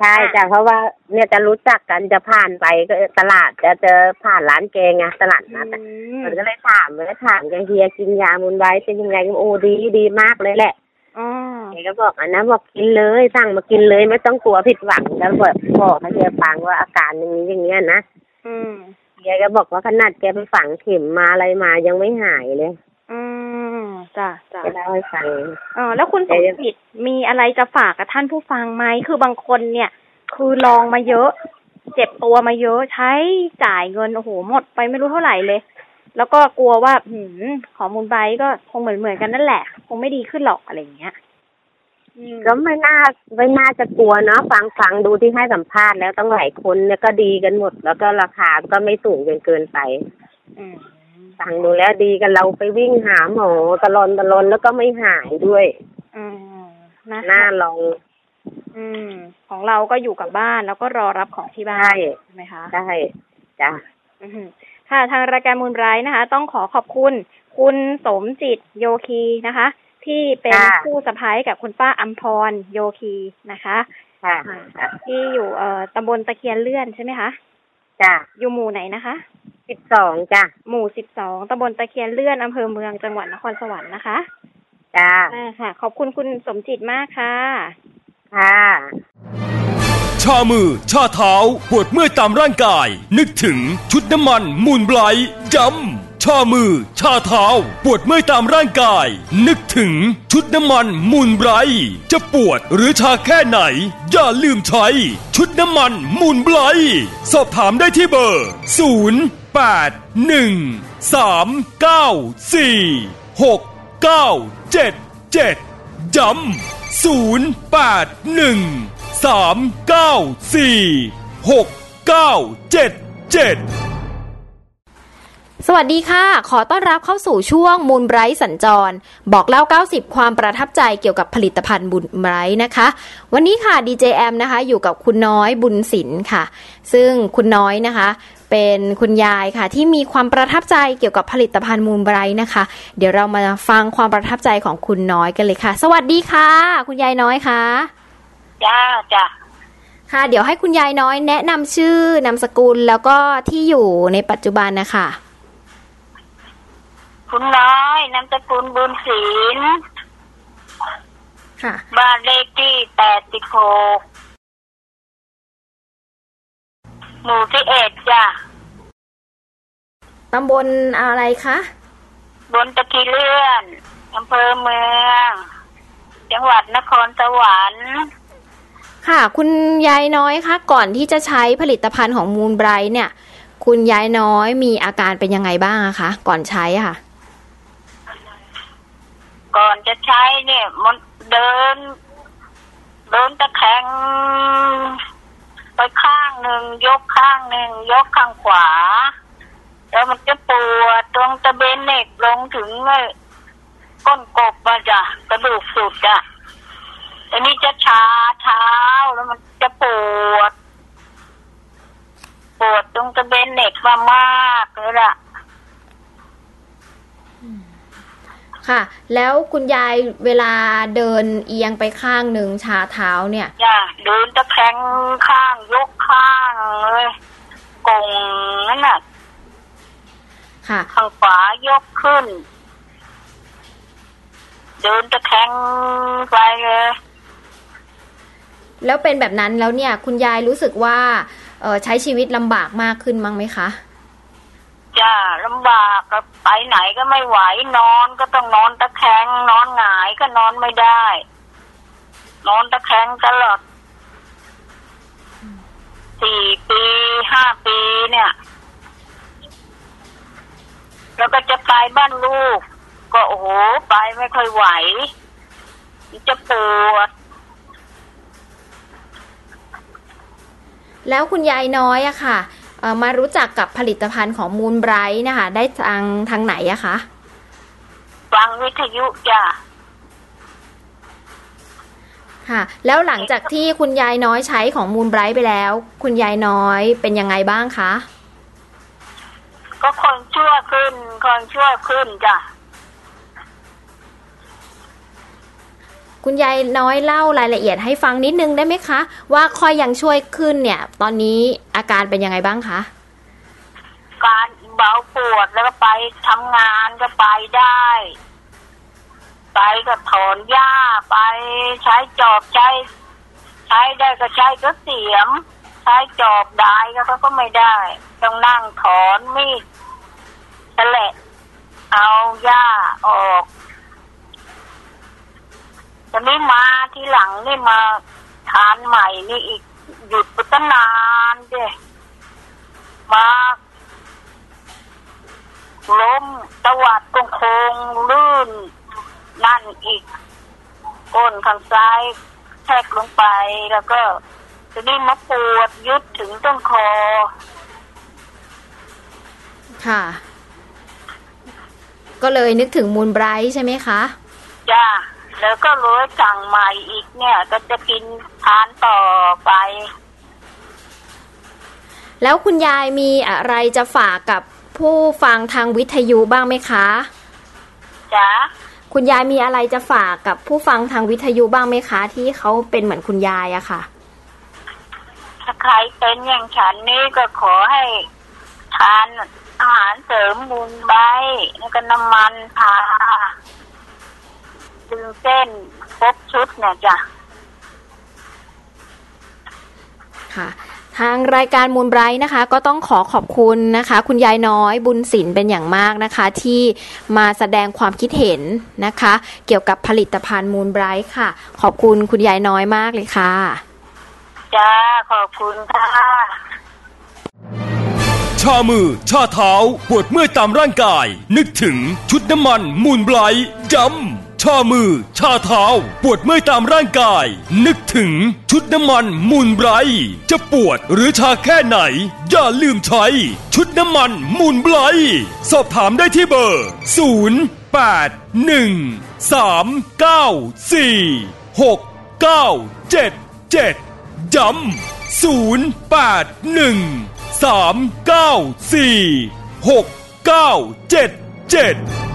ใช่จ้ะเพราะว่าเนี่ยจะรู้จักกันจะผ่านไปก็ตลาดจะเจอผ่านร้านแกไงตลาดนัดอะอืมมันก็เลยถามเลยถามแกเฮียกินยามุนไว้เป็นยังไงโอ้ดีดีมากเลยแหละอ๋อแกก็บอกอันนะบอกกินเลยสั่งมากินเลยไม่ต้องกลัวผิดหวังแล้วบอกบอกให้แกฟังว่าอาการอย่างนี้อย่างเงี้ยนะอืมแกก็บอกว่าขนาดแกไปฝังเข็มมาอะไรมายังไม่หายเลยอืม จ้ะจ้ะแกเล่าให้ฟังเออแล้วคุณสมจิตมีอะไรจะฝากกับท่านผู้ฟังไหมคือบางคนเนี่ย คือลองมาเยอะ เจ็บตัวมาเยอะใช้จ่ายเงินโอ้โหหมดไปไม่รู้เท่าไหร่เลย แล้วก็กลัวว่าหืมขอมูลไบรท์ก็คงเหมือนเหมือนๆกันนั่นแหละ คงไม่ดีขึ้นหรอกอะไรอย่างเงี้ยอืมก็ไม่น่าไม่น่าจะกลัวเนาะฟังฟังดูที่ให้สัมภาษณ์แล้วต้องหลายคนเนี่ยก็ดีกันหมด แล้วก็ราคาก็ไม่สูงจนเกินไป อืม ฟังดูแล้วดีกันเราไปวิ่งหาหมอตลอนตลอนแล้วก็ไม่หายด้วย อืมนะน่าลอง อืม ของเราก็อยู่กับบ้านแล้วก็รอรับของที่บ้านใช่ใช่ไหมคะใช่จ้ะอือหือค่ะทางรายการมูลไบรท์นะคะ ต้องขอขอบคุณ คุณสมจิตโยคีนะคะ ที่เป็นค่ะผู้สะพ้ายกับคุณป้าอัมพรโยคีนะคะค่ะที่อยู่เอ่อตำบลตะเคียนเลื่อนใช่ไหมคะจ้ะอยู่หมู่ไหนนะคะ สิบสองจ้ะหมู่สิบสองตำบลตะเคียนเลื่อนอำเภอเมืองจังหวัดนครสวรรค์นะคะ จ้ะอ่าค่ะ ขอบคุณคุณสมจิตมากค่ะ ค่ะ ชามือ ชาเท้า ปวดเมื่อยตามร่างกาย นึกถึงชุดน้ำมัน มูลไบรท์ดำชามือ ชาเท้า ปวดเมื่อยตามร่างกาย นึกถึงชุดน้ำมัน มูลไบรท์จะปวดหรือชาแค่ไหน อย่าลืมใช้ ชุดน้ำมัน มูลไบรท์สอบถามได้ที่เบอร์ 0 8 1 3 9 4 6 9 7 7ย้ำ0 8 1 3 9 4 6 9 7 7 สวัสดีค่ะ ขอต้อนรับเข้าสู่ช่วงมูลไบรท์สัญจร บอกเล่า 90 ความประทับใจเกี่ยวกับผลิตภัณฑ์บุญไบรท์นะคะ วันนี้ค่ะ DJM นะคะ อยู่กับคุณน้อยบุญศิลป์ค่ะ ซึ่งคุณน้อยนะคะ เป็นคุณยายค่ะ ที่มีความประทับใจเกี่ยวกับผลิตภัณฑ์มูลไบรท์นะคะ เดี๋ยวเรามาฟังความประทับใจของคุณน้อยกันเลยค่ะ สวัสดีค่ะ คุณยายน้อยค่ะจ้าจ้ะค่ะ เดี๋ยวให้คุณยายน้อยแนะนำชื่อนามสกุลแล้วก็ที่อยู่ในปัจจุบันนะคะคุณน้อยนามสกุลบุญศิลป์ค่ะบ้านเลขที่แปดสิบหก หมู่ที่เอ็ดจ้ะตำบลอะไรคะบนตะกีเลื่อนอำเภอเมือง จังหวัดนครสวรรค์ ค่ะ คุณยายน้อยคะก่อนที่จะใช้ผลิตภัณฑ์ของมูลไบรท์เนี่ย คุณยายน้อยมีอาการเป็นยังไงบ้างอะคะก่อนใช้อะค่ะ ก่อนจะใช้เนี่ย มันเดิน เดินตะแคง ไปข้างหนึ่งยกข้างหนึ่งยกข้างขวา แล้วมันจะปวดตรงตะเบนเน็กลงถึงไอ้ก้นกบมาจ้ะกระดูกสุดจ้ะอันนี้จะชาเท้าแล้วมันจะปวด ปวดตรงตะเบนเน็กมามากเลยล่ะ ค่ะ แล้วคุณยายเวลาเดินเอียงไปข้างหนึ่งชาเท้าเนี่ยจ้ะเดินตะแคงข้างยกข้างเลยกงนั่นน่ะค่ะข้างขวายกขึ้น เดินตะแคงไปเลยแล้วเป็นแบบนั้นแล้วเนี่ย คุณยายรู้สึกว่า เอ่อใช้ชีวิตลำบากมากขึ้นมั้งไหมคะ จ้าลำบากก็ไปไหนก็ไม่ไหวนอนก็ต้องนอนตะแคงนอนหงายก็นอนไม่ได้ นอนตะแคงตลอดสี่ปีห้าปีเนี่ย แล้วก็จะไปบ้านลูก ก็โอ้โหไปไม่ค่อยไหว จะปวดแล้วคุณยายน้อยอะค่ะ มารู้จักกับผลิตภัณฑ์ของมูลไบรท์นะคะ ได้ทางทางไหนอะคะฟังวิทยุจ้ะค่ะ แล้วหลังจากที่คุณยายน้อยใช้ของมูลไบรท์ไปแล้ว คุณยายน้อยเป็นยังไงบ้างคะก็คนชั่วขึ้นคนชั่วขึ้นจ้ะ คุณยายน้อยเล่ารายละเอียดให้ฟังนิดนึงได้ไหมคะ ว่าคอยยังช่วยขึ้นเนี่ย ตอนนี้อาการเป็นยังไงบ้างคะการเบาปวดแล้วก็ไปทำงานก็ไปได้ ไปก็ถอนหญ้าไปใช้จอบใช้ ใช้ได้ก็ใช้ก็เสียม ใช้จอบได้ก็เขาก็ไม่ได้ ต้องนั่งถอนมีดแฉละเอาหญ้าออก แต่นี่มาที่หลังนี่มาทานใหม่นี่อีกหยุดไปตั้งนานเจ้มาล้มตวัดตรงโคงลื่น นั่นอีกก้นข้างซ้ายแทกลงไปแล้วก็ทีนี้มาปวดยึดถึงต้นคอ ค่ะ ก็เลยนึกถึงมูลไบรท์ใช่ไหมคะ จ้า แล้วก็เลยสั่งใหม่อีกเนี่ย ก็จะกินทานต่อไป แล้วคุณยายมีอะไรจะฝากกับผู้ฟังทางวิทยุบ้างไหมคะจ้าคุณยายมีอะไรจะฝากกับผู้ฟังทางวิทยุบ้างไหมคะ ที่เขาเป็นเหมือนคุณยายอะค่ะ ถ้าใครเป็นอย่างฉันนี่ก็ขอให้ทานอาหารเสริมมูลใบแล้วก็น้ำมันทา ดึงเส้นครบชุดเนี่ยจ้ะค่ะถทางรายการมูลไบรท์นะคะ ก็ต้องขอขอบคุณนะคะ คุณยายน้อยบุญศิลป์เป็นอย่างมากนะคะ ที่มาแสดงความคิดเห็นนะคะ เกี่ยวกับผลิตภัณฑ์มูลไบรท์ค่ะ ขอบคุณคุณยายน้อยมากเลยค่ะจ้าขอบคุณค่ะชามือ ชาเท้า ปวดเมื่อยตามร่างกาย นึกถึงชุดน้ำมันมูลไบรท์ย้ำ ชามือ ชาเท้า ปวดเมื่อยตามร่างกาย นึกถึงชุดน้ำมันมูลไบรท์จะปวดหรือชาแค่ไหน อย่าลืมใช้ ชุดน้ำมันมูลไบรท์สอบถามได้ที่เบอร์ 0 8 1 3 9 4 6 9 7 7ย้ำ0 8 1 3 9 4 6 9 7 7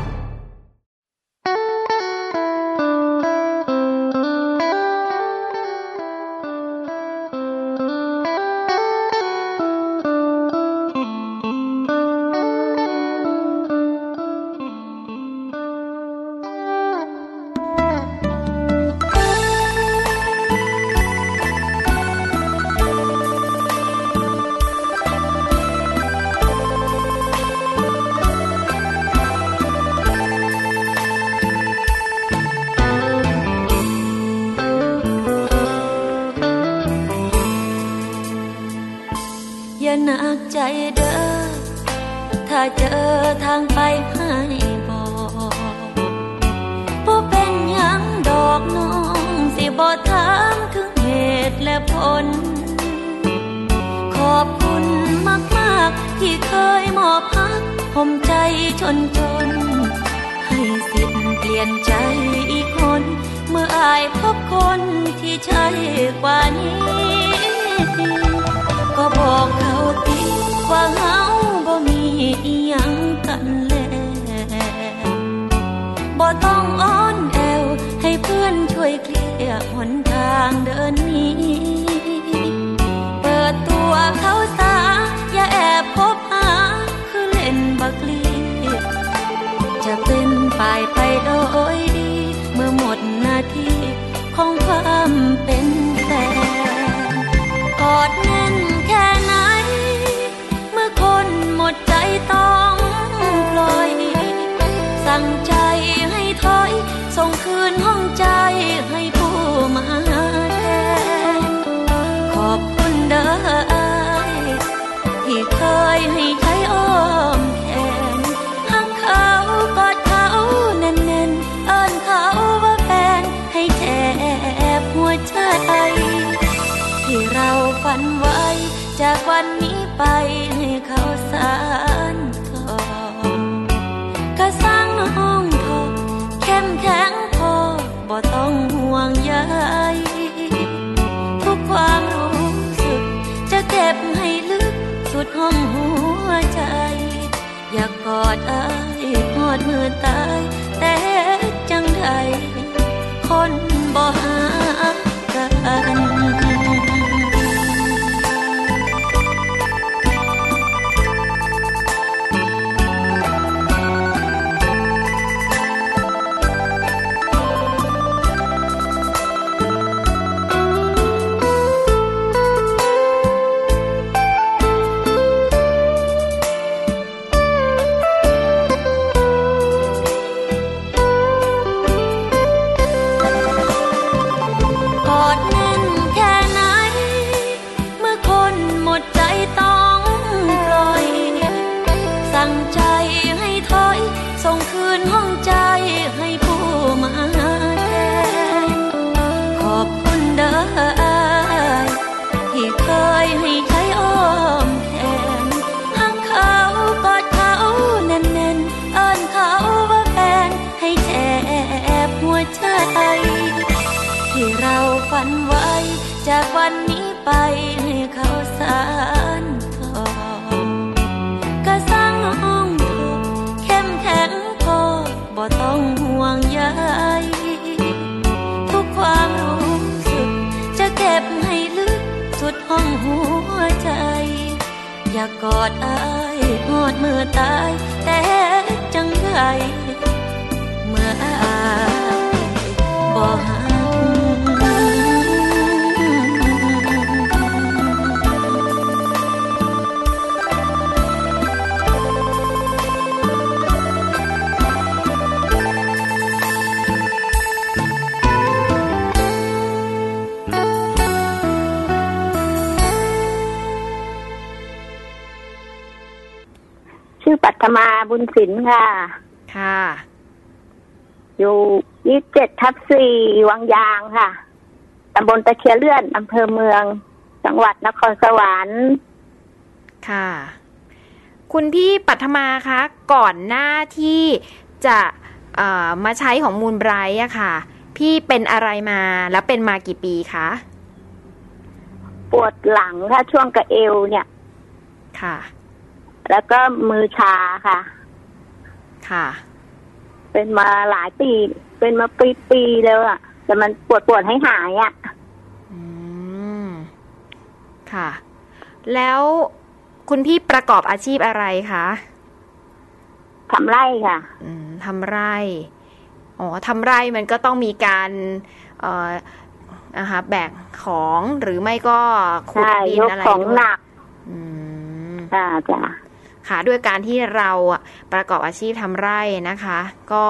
คนที่ใช่กว่านี้ ก็บอกเขาติว่าเฮาบ่มีอีหยังกันแล้วบ่ต้องอ้อนแอวให้เพื่อนช่วยเคลียร์หนทางเดินนี้ เปิดตัวเขาสาอย่าแอบคบหาคือเล่นบักลี จะเป็นฝ่ายไปโดย ส่งคืนห้อง มห้องหัวใจ อยากกอดอายกอดมือตายแต่จังใดคนบ่หากัน บุญศิลป์ค่ะ ค่ะ อยู่ยี่สิบเจ็ดทับสี่วังยางค่ะตำบลตะเคียนเลื่อนอำเภอเมือง จังหวัดนครสวรรค์ ค่ะ คุณพี่ปัทมาคะ ก่อนหน้าที่จะเอ่อมาใช้ของมูลไบรท์อะค่ะ พี่เป็นอะไรมาแล้วเป็นมากี่ปีคะ ปวดหลังค่ะช่วงกระเอวเนี่ย ค่ะ แล้วก็มือชาค่ะ ค่ะ เป็นมาหลายปี เป็นมาปีปีๆแล้วอะแต่มันปวดปวดให้หายอะอืมค่ะ แล้วคุณพี่ประกอบอาชีพอะไรคะทำไร่ค่ะ อืมทำไร่อ๋อทำไร่มันก็ต้องมีการเอ่อนะคะแบกของหรือไม่ก็ขุดใช่ดินยกอะไรของด้วยหนัก อืมค่ะจ้ะ ค่ะด้วยการที่เราอะประกอบอาชีพทำไร่นะคะ ก็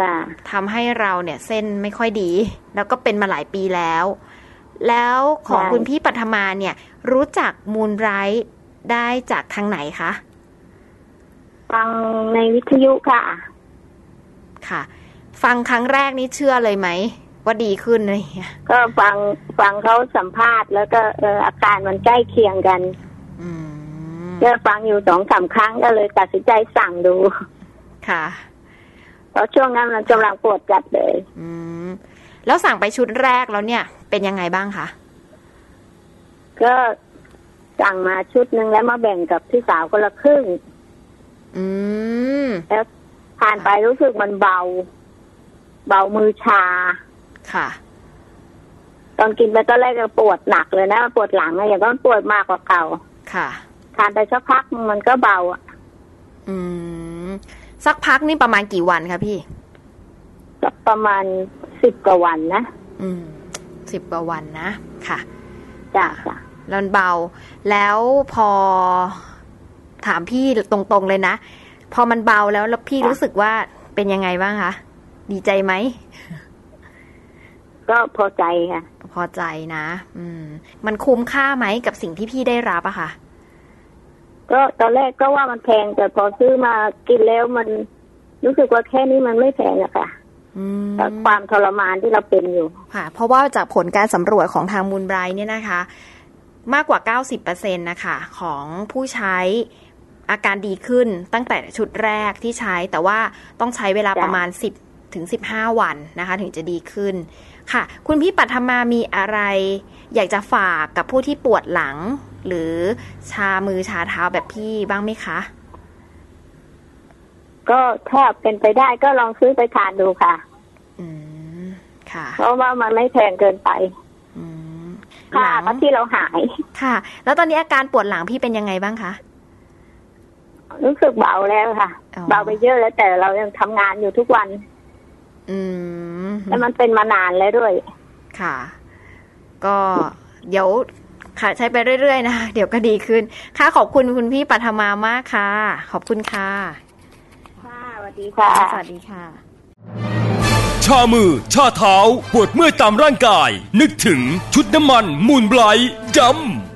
จ้ะทำให้เราเนี่ยเส้นไม่ค่อยดี แล้วก็เป็นมาหลายปีแล้ว แล้วของคุณพี่ปัทมาเนี่ย รู้จักมูลไรท์ได้จากทางไหนคะฟังในวิทยุค่ะ ค่ะ ฟังครั้งแรกนี่เชื่อเลยไหมว่าดีขึ้นอะไรอย่างเงี้ยก็ฟังฟังเขาสัมภาษณ์แล้วก็เอออาการมันใกล้เคียงกัน อืม ก็ฟังอยู่สองสามครั้งก็เลยตัดสินใจสั่งดู ค่ะ เพราะช่วงนั้นมันกำลังปวดจัดเลย อืม แล้วสั่งไปชุดแรกแล้วเนี่ย เป็นยังไงบ้างคะ ก็สั่งมาชุดหนึ่งแล้วมาแบ่งกับพี่สาวคนละครึ่ง อืม แล้วทานไปรู้สึกมันเบา เบามือชา ค่ะ ตอนกินไปตอนแรกก็ปวดหนักเลยนะปวดหลังอะอย่างก็ปวดมากกว่าเก่า ค่ะ ทานไปสักพักมันก็เบาอะอืม สักพักนี่ประมาณกี่วันคะพี่สักประมาณสิบกว่าวันนะ อืมสิบกว่าวันนะค่ะจ้ะจ้ะแล้วมันเบา แล้วพอถามพี่ตรงๆเลยนะ พอมันเบาแล้วแล้วพี่รู้สึกว่าเป็นยังไงบ้างคะ ดีใจไหม ก็พอใจค่ะ พอใจนะ อืม มันคุ้มค่าไหมกับสิ่งที่พี่ได้รับอะค่ะ ก็ตอนแรกก็ว่ามันแพง แต่พอซื้อมากินแล้วมันรู้สึกว่าแค่นี้มันไม่แพงอะค่ะอืมแต่ความทรมานที่เราเป็นอยู่ค่ะ เพราะว่าจากผลการสำรวจของทางมูลไบรท์เนี่ยนะคะ มากกว่า 90%นะคะของผู้ใช้อาการดีขึ้นตั้งแต่ชุดแรกที่ใช้แต่ว่าต้องใช้เวลาจ้ะประมาณ 10ถึง15 วันนะคะ ถึงจะดีขึ้น ค่ะ คุณพี่ปัทมามีอะไร อยากจะฝากกับผู้ที่ปวดหลัง หรือชามือชาเท้าแบบพี่บ้างไหมคะ ก็ถ้าเป็นไปได้ก็ลองซื้อไปทานดูค่ะ อืมค่ะ เพราะว่ามันไม่แพงเกินไป อืมค่าหลังที่เราหาย ค่ะ แล้วตอนนี้อาการปวดหลังพี่เป็นยังไงบ้างคะรู้สึกเบาแล้วค่ะอ๋อเบาไปเยอะแล้วแต่เรายังทำงานอยู่ทุกวัน อืมแล้วมันเป็นมานานแล้วด้วย ค่ะ ก็เดี๋ยวค่ะ ใช้ไปเรื่อยๆนะคะเดี๋ยวก็ดีขึ้น ค่ะขอบคุณคุณพี่ปัทมามากค่ะ ขอบคุณค่ะ ค่ะสวัสดีค่ะ สวัสดีค่ะ ชามือ ชาเท้า ปวดเมื่อยตามร่างกาย นึกถึงชุดน้ำมัน มูลไบรท์ดำ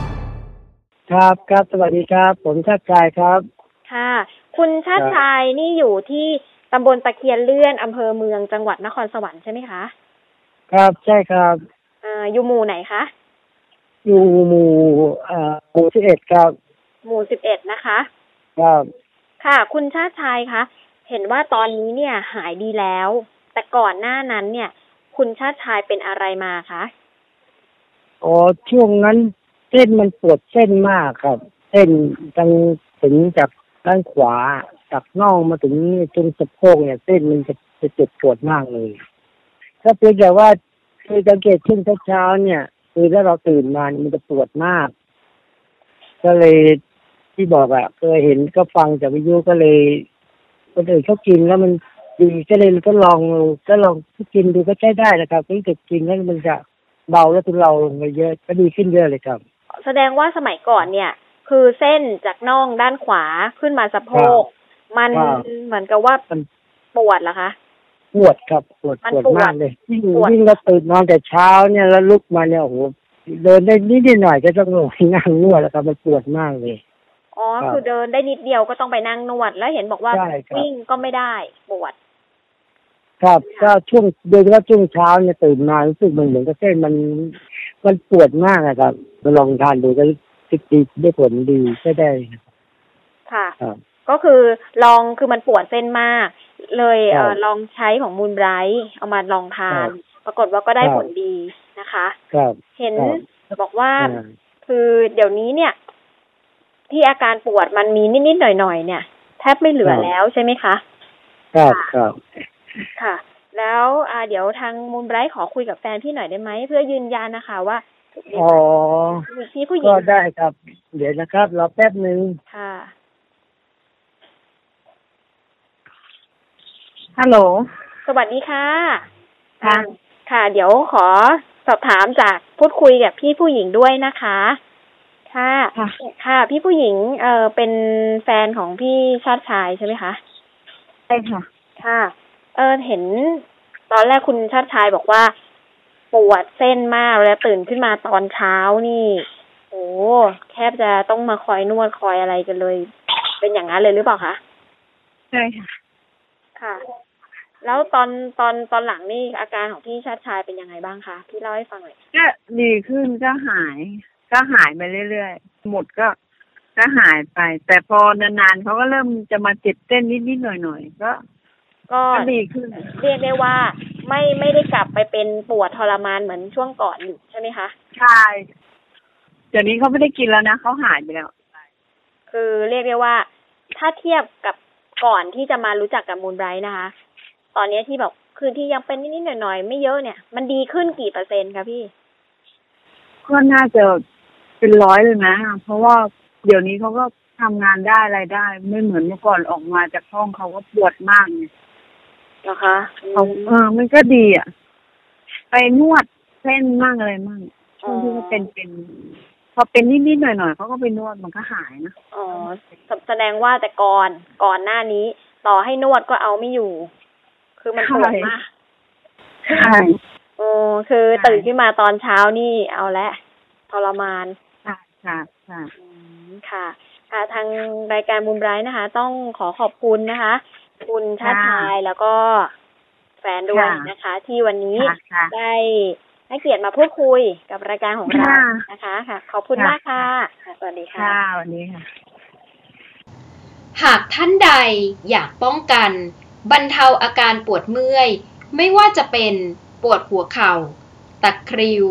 7 ครับครับสวัสดีครับ ผมชาติชายครับ ค่ะ คุณชาติชายนี่อยู่ที่ตำบลตะเคียนเลื่อนอำเภอเมืองจังหวัดนครสวรรค์ใช่ไหมคะ ครับใช่ครับอ่าอยู่หมู่ไหนคะอยู่หมู่เอ่อหมู่ที่เอ็ดครับ หมู่สิบเอ็ดนะคะ ครับ ค่ะ คุณชาติชายคะเห็นว่าตอนนี้เนี่ยหายดีแล้ว แต่ก่อนหน้านั้นเนี่ย คุณชาติชายเป็นอะไรมาคะอ๋อช่วงนั้น เส้นมันปวดเส้นมากครับ เส้นตั้งถึงจากด้านขวาจากน่องมาถึงจนสะโพกเนี่ย เส้นมันจะจะเจ็บปวดมากเลย ถ้าเพียงแต่ว่าคือสังเกตขึ้นเช้าเนี่ย คือถ้าเราตื่นมานมันจะปวดมาก ก็เลยที่บอกอะเคยเห็นก็ฟังจากวิทยุก็เลยคนอื่นเขากินแล้วมันดีก็เลยก็ลองก็ลองกินดูก็ใช้ได้นะครับรู้สึกกินแล้วมันจะเบาแล้วทุเราลงไปเยอะก็ดีขึ้นเยอะเลยครับ แสดงว่าสมัยก่อนเนี่ย คือเส้นจากน่องด้านขวาขึ้นมาสะโพก มันครับเหมือนกับว่ามันปวดเหรอคะปวดครับปวดมันปวดปวดมากเลยยิ่งปวดยิ่งเราตื่นนอนแต่เช้าเนี่ยแล้วลุกมาเนี่ยโอ้โหเดินได้นิดหน่อยก็ต้องลงไปนั่งนวดแล้วครับมันปวดมากเลยอ๋อครับคือเดินได้นิดเดียวก็ต้องไปนั่งนวดแล้วเห็นบอกว่าใช่ครับวิ่งก็ไม่ได้ปวด ครับก็ช่วงโดยเฉพาะช่วงเช้าเนี่ยตื่นมารู้สึกมันเหมือนกับเส้นมัน มันปวดมากอะครับมาลองทานดูก็ติดดีได้ผลดีใช่ได้ค่ะครับก็คือลองคือมันปวดเส้นมาก เลยเออครับลองใช้ของมูลไบรท์เอามาลองทานครับปรากฏว่าก็ได้ครับผลดีนะคะครับเห็นครับบอกว่าอ่าคือเดี๋ยวนี้เนี่ย ที่อาการปวดมันมีนิดๆหน่อยๆเนี่ย แทบไม่เหลือครับแล้วใช่ไหมคะครับครับค่ะ แล้วอ่าเดี๋ยวทางมูลไบรท์ขอคุยกับแฟนพี่หน่อยได้ไหมเพื่อยืนยันนะคะ ว่าอ๋อพี่ผู้หญิก็งได้ครับ เดี๋ยวนะครับรอแป๊บหนึ่งค่ะฮัลโหลสวัสดีค่ะค่ะค่ะ เดี๋ยวขอสอบถามจากพูดคุยกับพี่ผู้หญิงด้วยนะคะค่ะค่ะค่ะพี่ผู้หญิง เอ่อเป็นแฟนของพี่ชาติชายใช่ไหมคะใช่ค่ะ ค่ะ เออเห็น ตอนแรกคุณชาติชายบอกว่า ปวดเส้นมากแล้วตื่นขึ้นมาตอนเช้านี่ โอ้แทบจะต้องมาคอยนวดคอยอะไรกันเลย เป็นอย่างนั้นเลยหรือเปล่าคะใช่ค่ะ ค่ะ แล้วตอนตอนตอนหลังนี่อาการของพี่ชาติชายเป็นยังไงบ้างคะพี่เล่าให้ฟังหน่อยก็ดีขึ้นก็หาย ก็หายไปเรื่อยๆหมดก็ก็หายไป แต่พอนานๆเขาก็เริ่มจะมาเจ็บเต้นนิดๆหน่อยๆก็ ก็ก็ดีขึ้นเรียกได้ว่าไม่ไม่ได้กลับไปเป็นปวดทรมานเหมือนช่วงก่อนอยู่ใช่ไหมคะใช่เดี๋ยวนี้เขาไม่ได้กินแล้วนะเขาหายไปแล้ว คือเรียกได้ว่า ถ้าเทียบกับก่อนที่จะมารู้จักกับมูลไบรท์นะคะ ตอนนี้ที่แบบคือที่ยังเป็นนิดๆหน่อยๆไม่เยอะเนี่ย มันดีขึ้นกี่เปอร์เซ็นต์คะพี่ก็น่าจะเป็นร้อยเลยนะ เพราะว่าเดี๋ยวนี้เขาก็ทำงานได้อะไรได้ ไม่เหมือนเมื่อก่อนออกมาจากห้องเขาก็ปวดมากเนี่ย นะคะเขาเออมันก็ดีอะ ไปนวดเส้นมั่งอะไรมั่งช่วงที่เขาเป็นเป็น พอเป็นนิดๆหน่อยๆเขาก็ไปนวดมันก็หายนะอ๋อแสแสดงว่าแต่ก่อนก่อนหน้านี้ ต่อให้นวดก็เอาไม่อยู่ คือมันปวดมากใช่โอ้คือตื่นขึ้นมาตอนเช้านี่เอาละทรมานค่ะค่ะค่ะอืมค่ะค่ะ ทางรายการบุญไบรท์นะคะ ต้องขอขอบคุณนะคะ คุณชาติชายแล้วก็แฟนด้วยค่ะนะคะ ที่วันนี้ค่ะค่ะได้ให้เกียรติมาพูดคุยกับรายการของเราค่ะนะคะค่ะ ขอบคุณค่ะมากค่ะค่ะสวัสดีค่ะค่ะวันนี้ค่ะ หากท่านใดอยากป้องกัน บรรเทาอาการปวดเมื่อย ไม่ว่าจะเป็นปวดหัวเข่า ตะคริว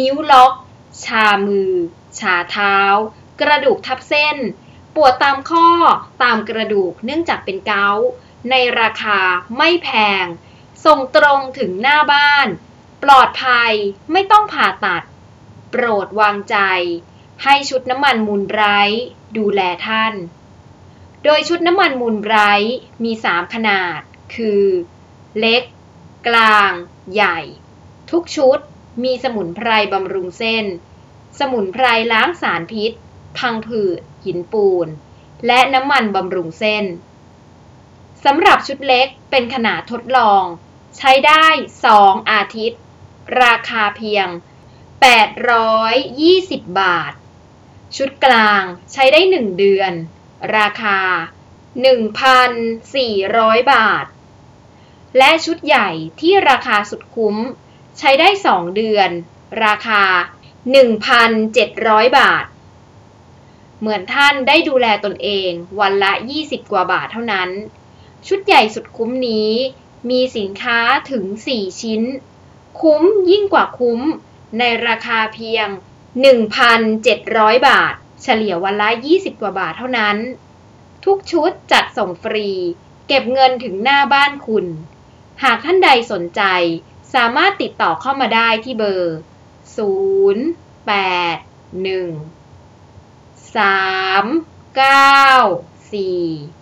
นิ้วล็อก ชามือ ชาเท้า กระดูกทับเส้น ปวดตามข้อตามกระดูกเนื่องจากเป็นเกาต์ ในราคาไม่แพง ส่งตรงถึงหน้าบ้าน ปลอดภัยไม่ต้องผ่าตัด โปรดวางใจ ให้ชุดน้ำมันมูลไบรท์ดูแลท่าน โดยชุดน้ำมันมูลไบรท์มี 3 ขนาด คือ เล็ก กลาง ใหญ่ ทุกชุดมีสมุนไพรบำรุงเส้น สมุนไพรล้างสารพิษ พังผืด หินปูน และน้ำมันบำรุงเส้น สำหรับชุดเล็กเป็นขนาดทดลอง ใช้ได้ 2 อาทิตย์ ราคาเพียง 820 บาท ชุดกลางใช้ได้ 1 เดือน ราคา 1,400 บาท และชุดใหญ่ที่ราคาสุดคุ้ม ใช้ได้ 2 เดือน ราคา 1,700 บาท เหมือนท่านได้ดูแลตนเองวันละ 20 กว่าบาทเท่านั้น ชุดใหญ่สุดคุ้มนี้ มีสินค้าถึง 4 ชิ้น คุ้มยิ่งกว่าคุ้ม ในราคาเพียง 1,700 บาท เฉลี่ยวันละ 20 กว่าบาทเท่านั้น ทุกชุดจัดส่งฟรี เก็บเงินถึงหน้าบ้านคุณ หากท่านใดสนใจ สามารถติดต่อเข้ามาได้ที่เบอร์ 0 8 1 3 9 4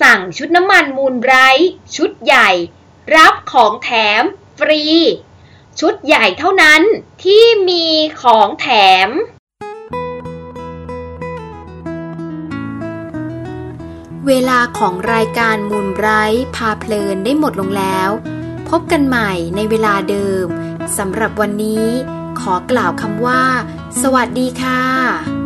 สั่งชุดน้ำมันมูลไบรท์ชุดใหญ่ รับของแถมฟรี ชุดใหญ่เท่านั้นที่มีของแถม เวลาของรายการมูลไบรท์พาเพลินได้หมดลงแล้ว พบกันใหม่ในเวลาเดิมสำหรับวันนี้ขอกล่าวคำว่า สวัสดีค่ะ